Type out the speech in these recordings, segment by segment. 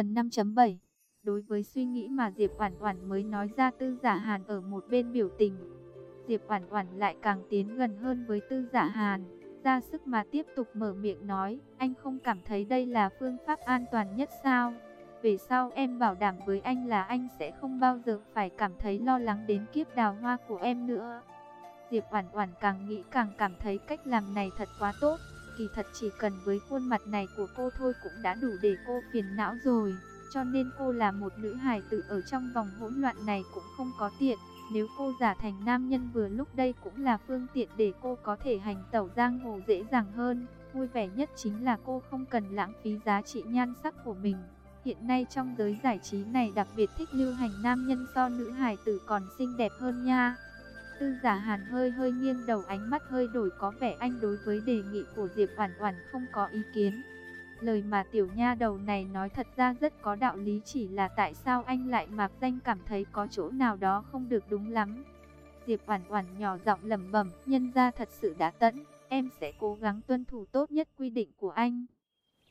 Phần 5.7 Đối với suy nghĩ mà Diệp Oản Oản mới nói ra Tư Giả Hàn ở một bên biểu tình, Diệp Oản Oản lại càng tiến gần hơn với Tư Giả Hàn, ra sức mà tiếp tục mở miệng nói, anh không cảm thấy đây là phương pháp an toàn nhất sao? Về sau em bảo đảm với anh là anh sẽ không bao giờ phải cảm thấy lo lắng đến kiếp đào hoa của em nữa. Diệp Oản Oản càng nghĩ càng cảm thấy cách làm này thật quá tốt, kỳ thật chỉ cần với khuôn mặt này của cô thôi cũng đã đủ để cô phiền não rồi, cho nên cô là một nữ hài tử ở trong vòng hỗn loạn này cũng không có tiện. Nếu cô giả thành nam nhân vừa lúc đây cũng là phương tiện để cô có thể hành tẩu giang hồ dễ dàng hơn. Vui vẻ nhất chính là cô không cần lãng phí giá trị nhan sắc của mình. Hiện nay trong giới giải trí này đặc biệt thích lưu hành nam nhân so nữ hài tử còn xinh đẹp hơn nha. Tư giả hàn hơi hơi nghiêng đầu ánh mắt hơi đổi có vẻ anh đối với đề nghị của Diệp Oản Oản không có ý kiến. Lời mà tiểu nha đầu này nói thật ra rất có đạo lý chỉ là tại sao anh lại mặc danh cảm thấy có chỗ nào đó không được đúng lắm. Diệp Oản Oản nhỏ giọng lẩm bẩm, nhân gia thật sự đã tận, em sẽ cố gắng tuân thủ tốt nhất quy định của anh.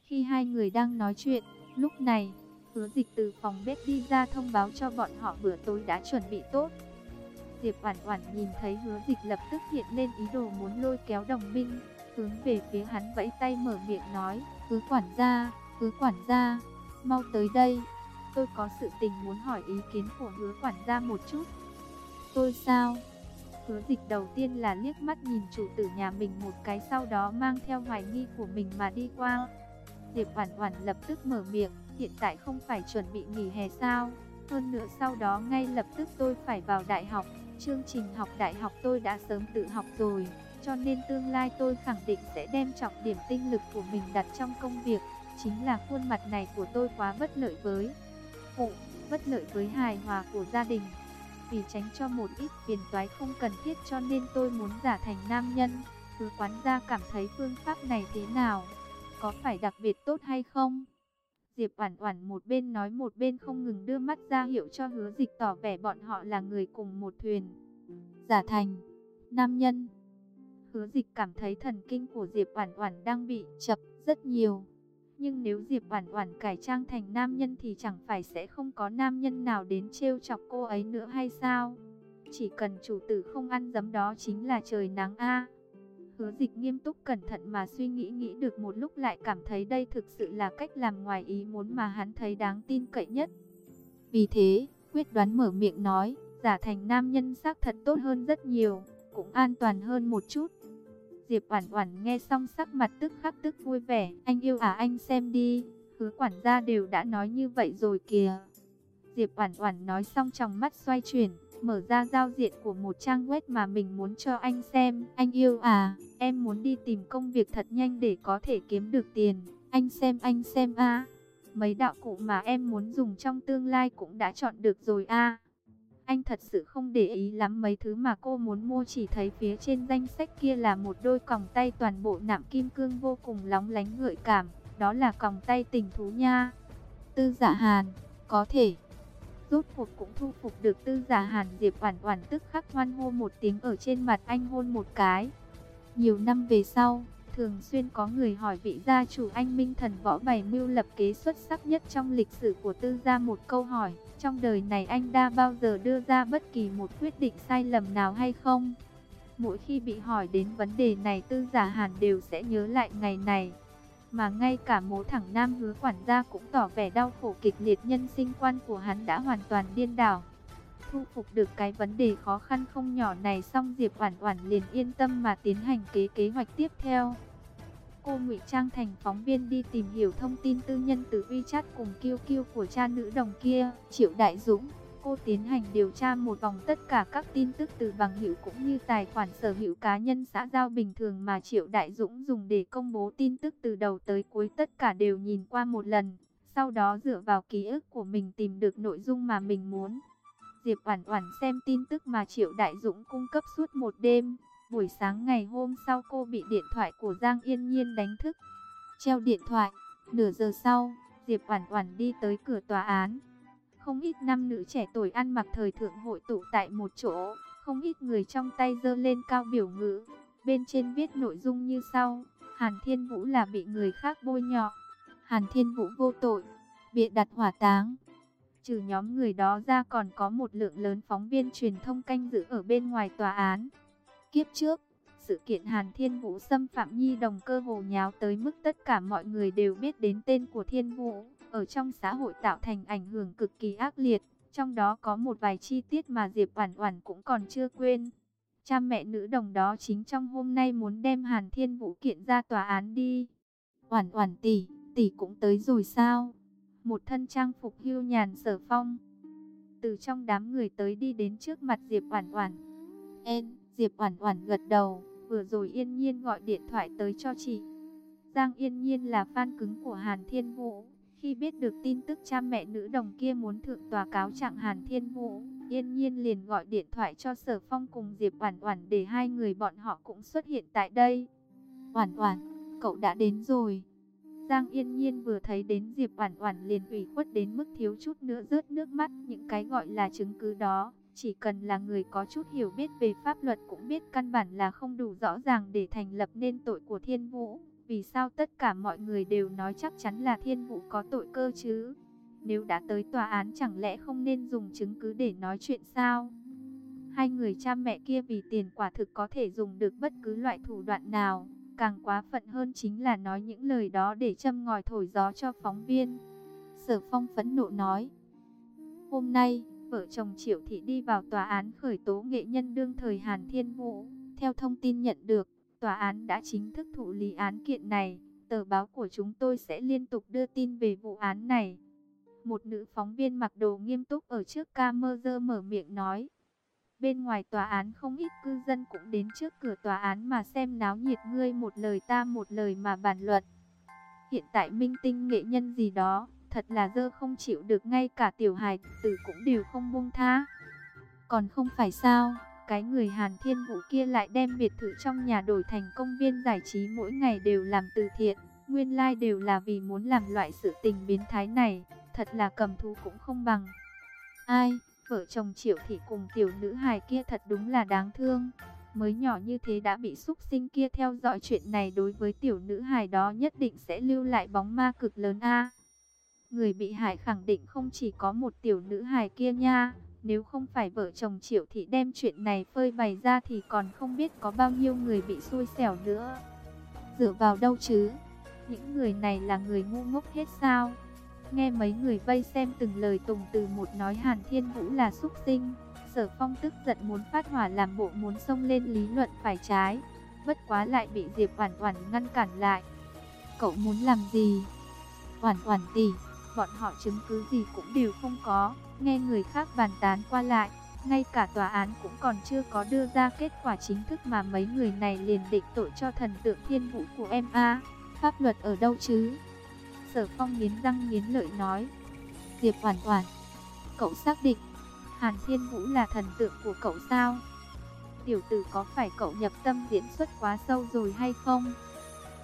Khi hai người đang nói chuyện, lúc này, Hứa Dịch từ phòng bếp đi ra thông báo cho bọn họ bữa tối đã chuẩn bị tốt. Diệp Oản Oản nhìn thấy Hứa Dịch lập tức hiện lên ý đồ muốn lôi kéo đồng minh, hướng về phía hắn vẫy tay mở miệng nói, "Cứ quản gia, cứ quản gia, mau tới đây, tôi có sự tình muốn hỏi ý kiến của Hứa quản gia một chút." "Tôi sao?" Hứa Dịch đầu tiên là liếc mắt nhìn chủ tử nhà mình một cái sau đó mang theo hoài nghi của mình mà đi qua. Diệp Oản Oản lập tức mở miệng, "Hiện tại không phải chuẩn bị nghỉ hè sao? Hơn nữa sau đó ngay lập tức tôi phải vào đại học." Chương trình học đại học tôi đã sớm tự học rồi, cho nên tương lai tôi khẳng định sẽ đem trọng điểm tinh lực của mình đặt trong công việc. Chính là khuôn mặt này của tôi quá bất lợi với phụ, bất lợi với hài hòa của gia đình. Vì tránh cho một ít phiền toái không cần thiết cho nên tôi muốn giả thành nam nhân. Cứ quán gia cảm thấy phương pháp này thế nào? Có phải đặc biệt tốt hay không? Diệp Oản Oản một bên nói một bên không ngừng đưa mắt ra hiệu cho Hứa Dịch tỏ vẻ bọn họ là người cùng một thuyền. Giả thành, nam nhân. Hứa Dịch cảm thấy thần kinh của Diệp Oản Oản đang bị chập rất nhiều. Nhưng nếu Diệp Oản Oản cải trang thành nam nhân thì chẳng phải sẽ không có nam nhân nào đến trêu chọc cô ấy nữa hay sao? Chỉ cần chủ tử không ăn dấm đó chính là trời nắng a. Hứa dịch nghiêm túc cẩn thận mà suy nghĩ nghĩ được một lúc lại cảm thấy đây thực sự là cách làm ngoài ý muốn mà hắn thấy đáng tin cậy nhất. Vì thế, quyết đoán mở miệng nói, giả thành nam nhân xác thật tốt hơn rất nhiều, cũng an toàn hơn một chút. Diệp Oản Oản nghe xong sắc mặt tức khắc tức vui vẻ, anh yêu à anh xem đi, hứa quản gia đều đã nói như vậy rồi kìa. Diệp Oản Oản nói xong trong mắt xoay chuyển, mở ra giao diện của một trang web mà mình muốn cho anh xem. Anh yêu à, em muốn đi tìm công việc thật nhanh để có thể kiếm được tiền. Anh xem anh xem a Mấy đạo cụ mà em muốn dùng trong tương lai cũng đã chọn được rồi a Anh thật sự không để ý lắm mấy thứ mà cô muốn mua chỉ thấy phía trên danh sách kia là một đôi còng tay toàn bộ nạm kim cương vô cùng lóng lánh gợi cảm. Đó là còng tay tình thú nha. Tư dạ hàn, có thể rốt cuộc cũng thu phục được tư giả hàn Diệp Oản Oản tức khắc hoan hô một tiếng ở trên mặt anh hôn một cái. Nhiều năm về sau, thường xuyên có người hỏi vị gia chủ anh Minh Thần Võ bày mưu lập kế xuất sắc nhất trong lịch sử của tư gia một câu hỏi, trong đời này anh đã bao giờ đưa ra bất kỳ một quyết định sai lầm nào hay không? Mỗi khi bị hỏi đến vấn đề này tư giả hàn đều sẽ nhớ lại ngày này mà ngay cả mố thẳng nam hứa quản gia cũng tỏ vẻ đau khổ kịch liệt nhân sinh quan của hắn đã hoàn toàn điên đảo. Thu phục được cái vấn đề khó khăn không nhỏ này xong Diệp Oản Oản liền yên tâm mà tiến hành kế kế hoạch tiếp theo. Cô ngụy trang thành phóng viên đi tìm hiểu thông tin tư nhân từ WeChat cùng kiêu kiêu của cha nữ đồng kia, Triệu Đại Dũng. Cô tiến hành điều tra một vòng tất cả các tin tức từ bằng hữu cũng như tài khoản sở hữu cá nhân xã giao bình thường mà Triệu Đại Dũng dùng để công bố tin tức từ đầu tới cuối tất cả đều nhìn qua một lần. Sau đó dựa vào ký ức của mình tìm được nội dung mà mình muốn. Diệp Oản Oản xem tin tức mà Triệu Đại Dũng cung cấp suốt một đêm. Buổi sáng ngày hôm sau cô bị điện thoại của Giang Yên Nhiên đánh thức. Treo điện thoại, nửa giờ sau, Diệp Oản Oản đi tới cửa tòa án. Không ít nam nữ trẻ tuổi ăn mặc thời thượng hội tụ tại một chỗ, không ít người trong tay giơ lên cao biểu ngữ. Bên trên viết nội dung như sau, Hàn Thiên Vũ là bị người khác bôi nhọ. Hàn Thiên Vũ vô tội, bị đặt hỏa táng. Trừ nhóm người đó ra còn có một lượng lớn phóng viên truyền thông canh giữ ở bên ngoài tòa án. Kiếp trước, sự kiện Hàn Thiên Vũ xâm phạm nhi đồng cơ hồ nháo tới mức tất cả mọi người đều biết đến tên của Thiên Vũ, ở trong xã hội tạo thành ảnh hưởng cực kỳ ác liệt, trong đó có một vài chi tiết mà Diệp Oản Oản cũng còn chưa quên. Cha mẹ nữ đồng đó chính trong hôm nay muốn đem Hàn Thiên Vũ kiện ra tòa án đi. Oản Oản tỷ, tỷ cũng tới rồi sao? Một thân trang phục hưu nhàn Sở Phong từ trong đám người tới đi đến trước mặt Diệp Oản Oản. "En." Diệp Oản Oản gật đầu, vừa rồi Yên Nhiên gọi điện thoại tới cho chị. Giang Yên Nhiên là fan cứng của Hàn Thiên Vũ, khi biết được tin tức cha mẹ nữ đồng kia muốn thượng tòa cáo trạng Hàn Thiên Vũ, Yên Nhiên liền gọi điện thoại cho Sở Phong cùng Diệp Oản Oản để hai người bọn họ cũng xuất hiện tại đây. "Oản Oản, cậu đã đến rồi." Giang Yên Nhiên vừa thấy đến Diệp Oản Oản liền ủy khuất đến mức thiếu chút nữa rớt nước mắt, những cái gọi là chứng cứ đó, chỉ cần là người có chút hiểu biết về pháp luật cũng biết căn bản là không đủ rõ ràng để thành lập nên tội của Thiên Vũ. Vì sao tất cả mọi người đều nói chắc chắn là Thiên Vũ có tội cơ chứ? Nếu đã tới tòa án chẳng lẽ không nên dùng chứng cứ để nói chuyện sao? Hai người cha mẹ kia vì tiền quả thực có thể dùng được bất cứ loại thủ đoạn nào. Càng quá phận hơn chính là nói những lời đó để châm ngòi thổi gió cho phóng viên. Sở Phong phẫn nộ nói. Hôm nay, vợ chồng Triệu Thị đi vào tòa án khởi tố nghệ nhân đương thời Hàn Thiên Vũ. Theo thông tin nhận được, tòa án đã chính thức thụ lý án kiện này. Tờ báo của chúng tôi sẽ liên tục đưa tin về vụ án này. Một nữ phóng viên mặc đồ nghiêm túc ở trước camera mở miệng nói. Bên ngoài tòa án không ít cư dân cũng đến trước cửa tòa án mà xem náo nhiệt ngươi một lời ta một lời mà bàn luận. Hiện tại minh tinh nghệ nhân gì đó, thật là dơ không chịu được ngay cả tiểu hài tử cũng đều không buông tha. Còn không phải sao, cái người Hàn Thiên Vũ kia lại đem biệt thự trong nhà đổi thành công viên giải trí mỗi ngày đều làm từ thiện, nguyên lai like đều là vì muốn làm loại sự tình biến thái này, thật là cầm thú cũng không bằng. Ai, vợ chồng Triệu Thị cùng tiểu nữ hài kia thật đúng là đáng thương. Mới nhỏ như thế đã bị xúc sinh kia theo dõi chuyện này đối với tiểu nữ hài đó nhất định sẽ lưu lại bóng ma cực lớn a. Người bị hại khẳng định không chỉ có một tiểu nữ hài kia nha. Nếu không phải vợ chồng Triệu Thị đem chuyện này phơi bày ra thì còn không biết có bao nhiêu người bị xui xẻo nữa. Dựa vào đâu chứ? Những người này là người ngu ngốc hết sao? Nghe mấy người vây xem từng lời tùng từ một nói Hàn Thiên Vũ là xúc sinh. Sở Phong tức giận muốn phát hỏa làm bộ muốn xông lên lý luận phải trái. Bất quá lại bị Diệp Oản Oản ngăn cản lại. Cậu muốn làm gì? Oản Oản tỷ, bọn họ chứng cứ gì cũng đều không có, nghe người khác bàn tán qua lại, ngay cả tòa án cũng còn chưa có đưa ra kết quả chính thức mà mấy người này liền định tội cho thần tượng thiên vũ của em a. Pháp luật ở đâu chứ? Sở Phong nghiến răng nghiến lợi nói. Diệp Hoàn Hoàn, cậu xác định Hàn Thiên Vũ là thần tượng của cậu sao? Tiểu tử có phải cậu nhập tâm diễn xuất quá sâu rồi hay không?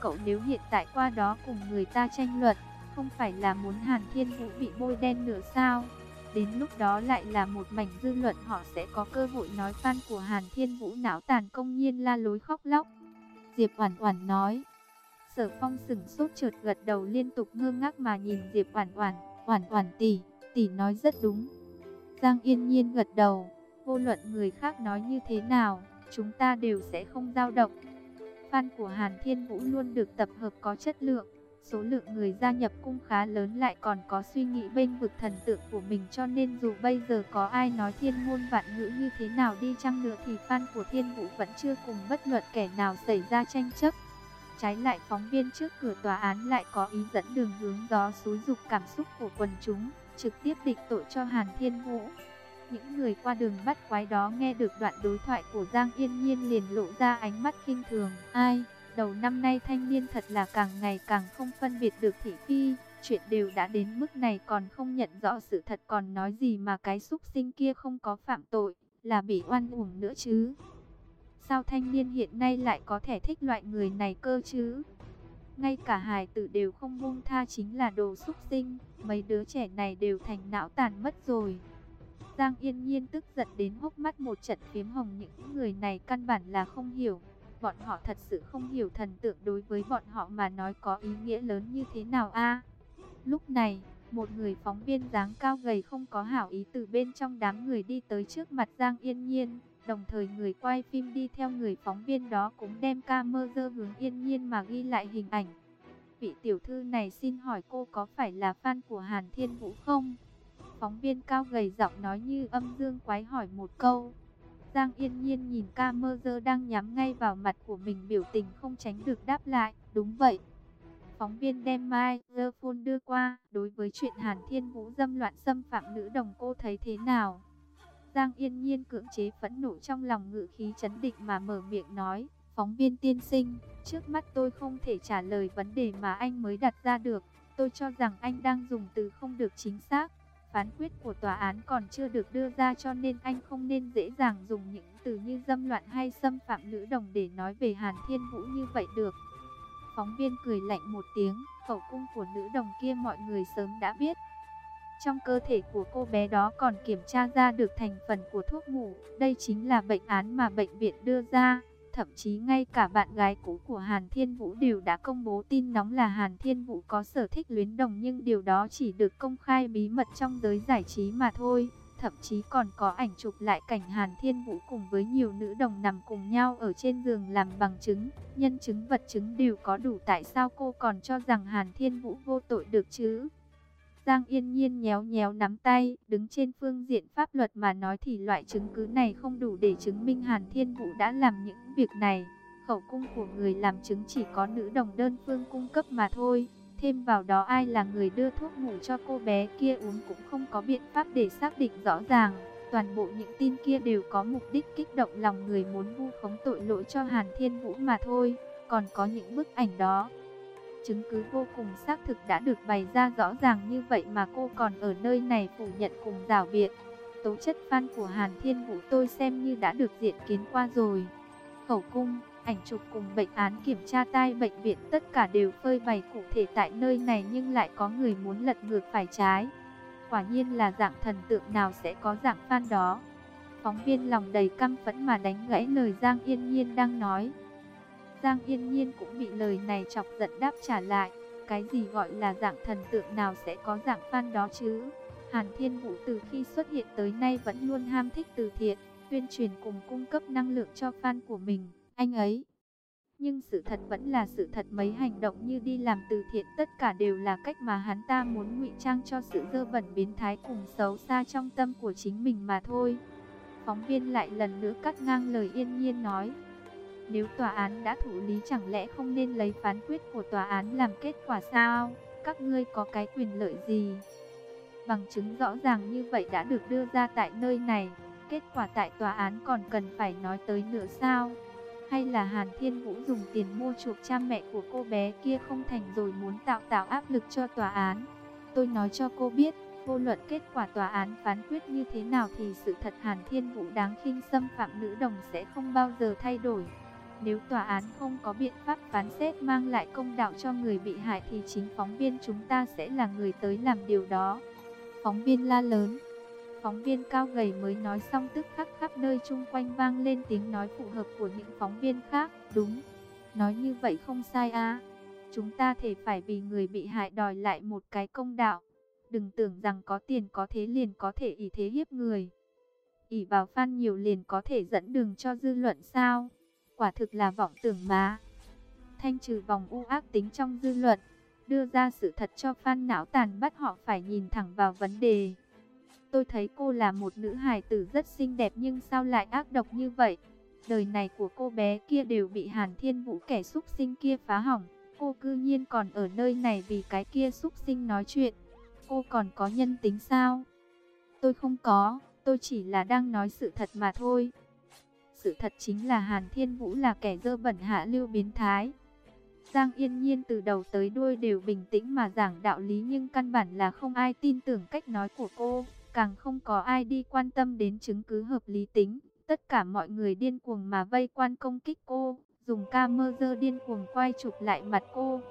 Cậu nếu hiện tại qua đó cùng người ta tranh luận, không phải là muốn Hàn Thiên Vũ bị bôi đen nữa sao? Đến lúc đó lại là một mảnh dư luận họ sẽ có cơ hội nói fan của Hàn Thiên Vũ não tàn công nhiên la lối khóc lóc. Diệp Oản Oản nói. Sở Phong sững sốt chợt gật đầu liên tục ngơ ngác mà nhìn Diệp Oản Oản, "Oản Oản tỷ, tỷ nói rất đúng." Giang Yên Nhiên gật đầu, vô luận người khác nói như thế nào, chúng ta đều sẽ không dao động. Fan của Hàn Thiên Vũ luôn được tập hợp có chất lượng, số lượng người gia nhập cung khá lớn lại còn có suy nghĩ bên vực thần tượng của mình cho nên dù bây giờ có ai nói thiên môn vạn ngữ như thế nào đi chăng nữa thì fan của thiên vũ vẫn chưa cùng bất luận kẻ nào xảy ra tranh chấp. Trái lại phóng viên trước cửa tòa án lại có ý dẫn đường hướng gió xúi dục cảm xúc của quần chúng, trực tiếp định tội cho Hàn Thiên Vũ. Những người qua đường bắt quái đó nghe được đoạn đối thoại của Giang Yên Nhiên liền lộ ra ánh mắt khinh thường. Ai? Đầu năm nay thanh niên thật là càng ngày càng không phân biệt được thị phi, chuyện đều đã đến mức này còn không nhận rõ sự thật còn nói gì mà cái xúc sinh kia không có phạm tội, là bị oan uổng nữa chứ. Sao thanh niên hiện nay lại có thể thích loại người này cơ chứ? Ngay cả hài tử đều không buông tha chính là đồ xúc sinh, mấy đứa trẻ này đều thành não tàn mất rồi. Giang Yên Nhiên tức giận đến hốc mắt một trận phiếm hồng những người này căn bản là không hiểu bọn họ thật sự không hiểu thần tượng đối với bọn họ mà nói có ý nghĩa lớn như thế nào a. Lúc này, Một người phóng viên dáng cao gầy không có hảo ý từ bên trong đám người đi tới trước mặt Giang Yên Nhiên. Đồng thời người quay phim đi theo người phóng viên đó cũng đem camera hướng Yên Nhiên mà ghi lại hình ảnh. Vị tiểu thư này xin hỏi cô có phải là fan của Hàn Thiên Vũ không? Phóng viên cao gầy giọng nói như âm dương quái hỏi một câu. Giang Yên Nhiên nhìn camera đang nhắm ngay vào mặt của mình biểu tình không tránh được đáp lại. Đúng vậy. Phóng viên đem microphone đưa qua. Đối với chuyện Hàn Thiên Vũ dâm loạn xâm phạm nữ đồng cô thấy thế nào? Giang Yên Nhiên cưỡng chế phẫn nộ trong lòng ngự khí chấn định mà mở miệng nói. Phóng viên tiên sinh, trước mắt tôi không thể trả lời vấn đề mà anh mới đặt ra được. Tôi cho rằng anh đang dùng từ không được chính xác. Phán quyết của tòa án còn chưa được đưa ra cho nên anh không nên dễ dàng dùng những từ như dâm loạn hay xâm phạm nữ đồng để nói về Hàn Thiên Vũ như vậy được. Phóng viên cười lạnh một tiếng, khẩu cung của nữ đồng kia mọi người sớm đã biết. Trong cơ thể của cô bé đó còn kiểm tra ra được thành phần của thuốc ngủ. Đây chính là bệnh án mà bệnh viện đưa ra. Thậm chí ngay cả bạn gái cũ của Hàn Thiên Vũ đều đã công bố tin nóng là Hàn Thiên Vũ có sở thích luyến đồng nhưng điều đó chỉ được công khai bí mật trong giới giải trí mà thôi. Thậm chí còn có ảnh chụp lại cảnh Hàn Thiên Vũ cùng với nhiều nữ đồng nằm cùng nhau ở trên giường làm bằng chứng. Nhân chứng vật chứng đều có đủ tại sao cô còn cho rằng Hàn Thiên Vũ vô tội được chứ? Giang Yên Nhiên nhéo nhéo nắm tay, đứng trên phương diện pháp luật mà nói thì loại chứng cứ này không đủ để chứng minh Hàn Thiên Vũ đã làm những việc này. Khẩu cung của người làm chứng chỉ có nữ đồng đơn phương cung cấp mà thôi. Thêm vào đó ai là người đưa thuốc ngủ cho cô bé kia uống cũng không có biện pháp để xác định rõ ràng. Toàn bộ những tin kia đều có mục đích kích động lòng người muốn vu khống tội lỗi cho Hàn Thiên Vũ mà thôi. Còn có những bức ảnh đó, chứng cứ vô cùng xác thực đã được bày ra rõ ràng như vậy mà cô còn ở nơi này phủ nhận cùng rào biện. Tố chất fan của Hàn Thiên Vũ tôi xem như đã được diện kiến qua rồi. Khẩu cung, ảnh chụp cùng bệnh án kiểm tra tai bệnh viện tất cả đều phơi bày cụ thể tại nơi này nhưng lại có người muốn lật ngược phải trái. Quả nhiên là dạng thần tượng nào sẽ có dạng fan đó. Phóng viên lòng đầy căm phẫn mà đánh gãy lời Giang Yên Nhiên đang nói. Giang Yên Nhiên cũng bị lời này chọc giận đáp trả lại. Cái gì gọi là dạng thần tượng nào sẽ có dạng fan đó chứ? Hàn Thiên Vũ từ khi xuất hiện tới nay vẫn luôn ham thích từ thiện, tuyên truyền cùng cung cấp năng lượng cho fan của mình, anh ấy. Nhưng sự thật vẫn là sự thật mấy hành động như đi làm từ thiện tất cả đều là cách mà hắn ta muốn ngụy trang cho sự dơ bẩn biến thái cùng xấu xa trong tâm của chính mình mà thôi. Phóng viên lại lần nữa cắt ngang lời yên nhiên nói. Nếu tòa án đã thụ lý chẳng lẽ không nên lấy phán quyết của tòa án làm kết quả sao? Các ngươi có cái quyền lợi gì? Bằng chứng rõ ràng như vậy đã được đưa ra tại nơi này. Kết quả tại tòa án còn cần phải nói tới nữa sao? Hay là Hàn Thiên Vũ dùng tiền mua chuộc cha mẹ của cô bé kia không thành rồi muốn tạo tạo áp lực cho tòa án? Tôi nói cho cô biết, vô luận kết quả tòa án phán quyết như thế nào thì sự thật Hàn Thiên Vũ đáng khinh xâm phạm nữ đồng sẽ không bao giờ thay đổi. Nếu tòa án không có biện pháp phán xét mang lại công đạo cho người bị hại thì chính phóng viên chúng ta sẽ là người tới làm điều đó. Phóng viên la lớn. Phóng viên cao gầy mới nói xong tức khắc khắp nơi chung quanh vang lên tiếng nói phù hợp của những phóng viên khác. Đúng, nói như vậy không sai à. Chúng ta thể phải vì người bị hại đòi lại một cái công đạo. Đừng tưởng rằng có tiền có thế liền có thể ỷ thế hiếp người. ỷ vào fan nhiều liền có thể dẫn đường cho dư luận sao? Quả thực là vọng tưởng mà. Thanh trừ vòng u ác tính trong dư luận, đưa ra sự thật cho fan não tàn bắt họ phải nhìn thẳng vào vấn đề. Tôi thấy cô là một nữ hài tử rất xinh đẹp nhưng sao lại ác độc như vậy? Đời này của cô bé kia đều bị Hàn Thiên Vũ kẻ xúc sinh kia phá hỏng. Cô cư nhiên còn ở nơi này vì cái kia xúc sinh nói chuyện. Cô còn có nhân tính sao? Tôi không có, tôi chỉ là đang nói sự thật mà thôi sự thật chính là Hàn Thiên Vũ là kẻ dơ bẩn hạ lưu biến thái. Giang Yên Nhiên từ đầu tới đuôi đều bình tĩnh mà giảng đạo lý nhưng căn bản là không ai tin tưởng cách nói của cô, càng không có ai đi quan tâm đến chứng cứ hợp lý tính. Tất cả mọi người điên cuồng mà vây quan công kích cô, dùng camera điên cuồng quay chụp lại mặt cô.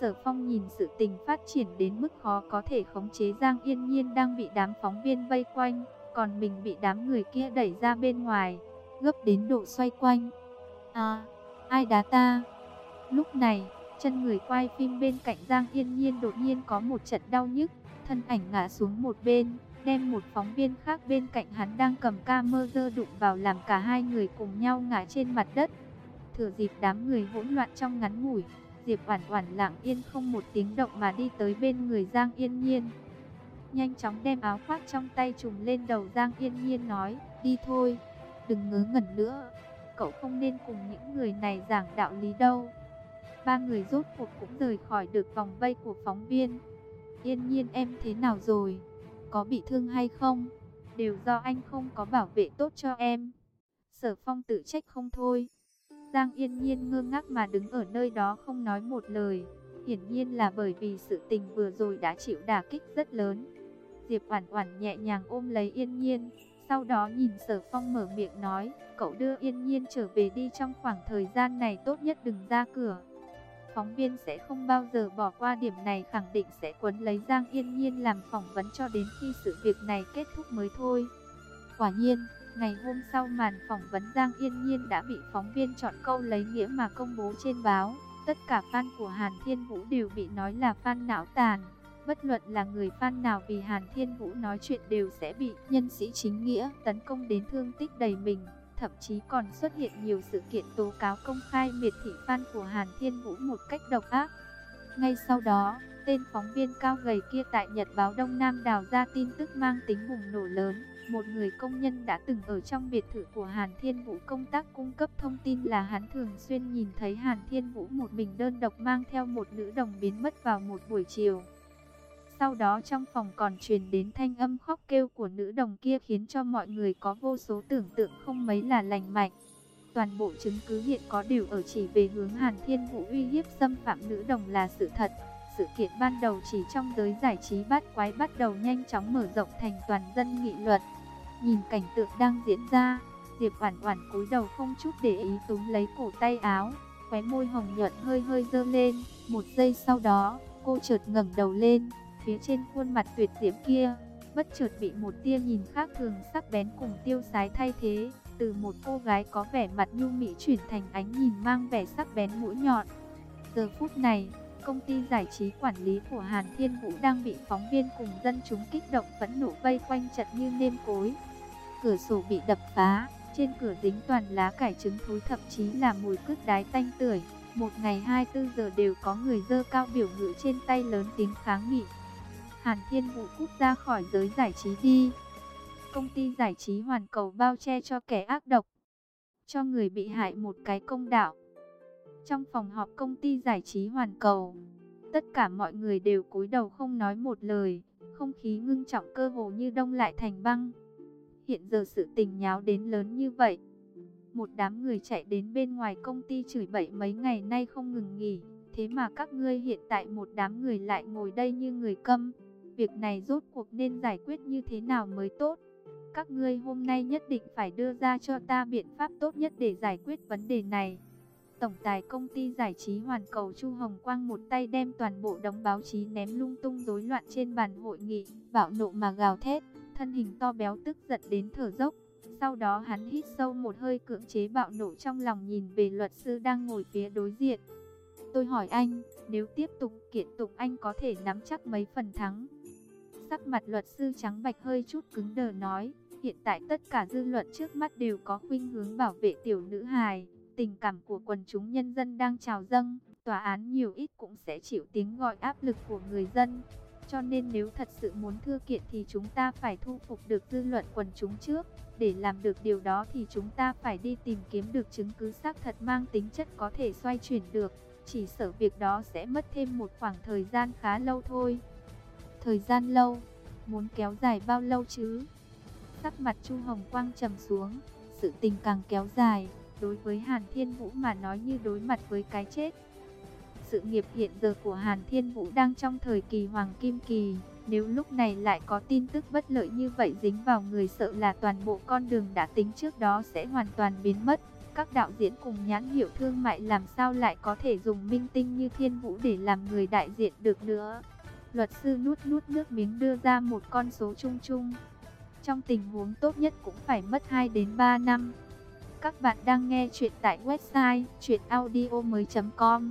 Sở Phong nhìn sự tình phát triển đến mức khó có thể khống chế Giang Yên Nhiên đang bị đám phóng viên vây quanh, còn mình bị đám người kia đẩy ra bên ngoài gấp đến độ xoay quanh. À, ai đá ta? Lúc này, Chân người quay phim bên cạnh Giang Yên Nhiên đột nhiên có một trận đau nhức, thân ảnh ngã xuống một bên, đem một phóng viên khác bên cạnh hắn đang cầm camera đụng vào làm cả hai người cùng nhau ngã trên mặt đất. Thừa dịp đám người hỗn loạn trong ngắn ngủi, Diệp Oản Oản lặng yên không một tiếng động mà đi tới bên người Giang Yên Nhiên. Nhanh chóng đem áo khoác trong tay trùm lên đầu Giang Yên Nhiên nói, đi thôi, đừng ngớ ngẩn nữa, cậu không nên cùng những người này giảng đạo lý đâu. Ba người rốt cuộc cũng rời khỏi được vòng vây của phóng viên. Yên Nhiên em thế nào rồi? Có bị thương hay không? Đều do anh không có bảo vệ tốt cho em. Sở Phong tự trách không thôi. Giang Yên Nhiên ngơ ngác mà đứng ở nơi đó không nói một lời. Hiển nhiên là bởi vì sự tình vừa rồi đã chịu đả kích rất lớn. Diệp Oản Oản nhẹ nhàng ôm lấy Yên Nhiên, sau đó nhìn Sở Phong mở miệng nói, "Cậu đưa Yên Nhiên trở về đi trong khoảng thời gian này tốt nhất đừng ra cửa." Phóng viên sẽ không bao giờ bỏ qua điểm này khẳng định sẽ quấn lấy Giang Yên Nhiên làm phỏng vấn cho đến khi sự việc này kết thúc mới thôi. Quả nhiên, ngày hôm sau màn phỏng vấn Giang Yên Nhiên đã bị phóng viên chọn câu lấy nghĩa mà công bố trên báo. Tất cả fan của Hàn Thiên Vũ đều bị nói là fan não tàn. Bất luận là người fan nào vì Hàn Thiên Vũ nói chuyện đều sẽ bị nhân sĩ chính nghĩa tấn công đến thương tích đầy mình. Thậm chí còn xuất hiện nhiều sự kiện tố cáo công khai miệt thị fan của Hàn Thiên Vũ một cách độc ác. Ngay sau đó, tên phóng viên cao gầy kia tại Nhật báo Đông Nam đào ra tin tức mang tính bùng nổ lớn. Một người công nhân đã từng ở trong biệt thự của Hàn Thiên Vũ công tác cung cấp thông tin là hắn thường xuyên nhìn thấy Hàn Thiên Vũ một mình đơn độc mang theo một nữ đồng biến mất vào một buổi chiều. Sau đó trong phòng còn truyền đến thanh âm khóc kêu của nữ đồng kia khiến cho mọi người có vô số tưởng tượng không mấy là lành mạnh. Toàn bộ chứng cứ hiện có đều ở chỉ về hướng Hàn Thiên Vũ uy hiếp xâm phạm nữ đồng là sự thật. Sự kiện ban đầu chỉ trong giới giải trí bát quái bắt đầu nhanh chóng mở rộng thành toàn dân nghị luận. Nhìn cảnh tượng đang diễn ra, Diệp Oản Oản cúi đầu không chút để ý túm lấy cổ tay áo, khóe môi hồng nhuận hơi hơi dơ lên, một giây sau đó, cô chợt ngẩng đầu lên, phía trên khuôn mặt tuyệt diễm kia, bất chợt bị một tia nhìn khác thường sắc bén cùng tiêu sái thay thế, từ một cô gái có vẻ mặt nhu mỹ chuyển thành ánh nhìn mang vẻ sắc bén mũi nhọn. Giờ phút này, công ty giải trí quản lý của Hàn Thiên Vũ đang bị phóng viên cùng dân chúng kích động phẫn nộ vây quanh chặt như nêm cối. Cửa sổ bị đập phá, trên cửa dính toàn lá cải trứng thối thậm chí là mùi cứt đái tanh tưởi. Một ngày 24 giờ đều có người dơ cao biểu ngữ trên tay lớn tiếng kháng nghị. Hàn Thiên Vũ cút ra khỏi giới giải trí đi. Công ty giải trí hoàn cầu bao che cho kẻ ác độc. Cho người bị hại một cái công đạo. Trong phòng họp công ty giải trí hoàn cầu, tất cả mọi người đều cúi đầu không nói một lời, không khí ngưng trọng cơ hồ như đông lại thành băng. Hiện giờ sự tình nháo đến lớn như vậy. Một đám người chạy đến bên ngoài công ty chửi bậy mấy ngày nay không ngừng nghỉ. Thế mà các ngươi hiện tại một đám người lại ngồi đây như người câm. Việc này rốt cuộc nên giải quyết như thế nào mới tốt? Các ngươi hôm nay nhất định phải đưa ra cho ta biện pháp tốt nhất để giải quyết vấn đề này. Tổng tài công ty giải trí Hoàn Cầu Chu Hồng Quang một tay đem toàn bộ đống báo chí ném lung tung rối loạn trên bàn hội nghị, bạo nộ mà gào thét, thân hình to béo tức giận đến thở dốc. Sau đó hắn hít sâu một hơi cưỡng chế bạo nộ trong lòng nhìn về luật sư đang ngồi phía đối diện. Tôi hỏi anh, nếu tiếp tục kiện tụng anh có thể nắm chắc mấy phần thắng? Sắc mặt luật sư trắng bạch hơi chút cứng đờ nói, hiện tại tất cả dư luận trước mắt đều có khuynh hướng bảo vệ tiểu nữ hài. Tình cảm của quần chúng nhân dân đang trào dâng, tòa án nhiều ít cũng sẽ chịu tiếng gọi áp lực của người dân. Cho nên nếu thật sự muốn thưa kiện thì chúng ta phải thu phục được dư luận quần chúng trước. Để làm được điều đó thì chúng ta phải đi tìm kiếm được chứng cứ xác thật mang tính chất có thể xoay chuyển được. Chỉ sợ việc đó sẽ mất thêm một khoảng thời gian khá lâu thôi. Thời gian lâu, muốn kéo dài bao lâu chứ? Sắc mặt Chu Hồng Quang trầm xuống, sự tình càng kéo dài, đối với Hàn Thiên Vũ mà nói như đối mặt với cái chết. Sự nghiệp hiện giờ của Hàn Thiên Vũ đang trong thời kỳ hoàng kim kỳ, nếu lúc này lại có tin tức bất lợi như vậy dính vào người sợ là toàn bộ con đường đã tính trước đó sẽ hoàn toàn biến mất. Các đạo diễn cùng nhãn hiệu thương mại làm sao lại có thể dùng minh tinh như Thiên Vũ để làm người đại diện được nữa. Luật sư nuốt nuốt nước miếng đưa ra một con số chung chung. Trong tình huống tốt nhất cũng phải mất 2 đến 3 năm. Các bạn đang nghe chuyện tại website chuyenaudio.com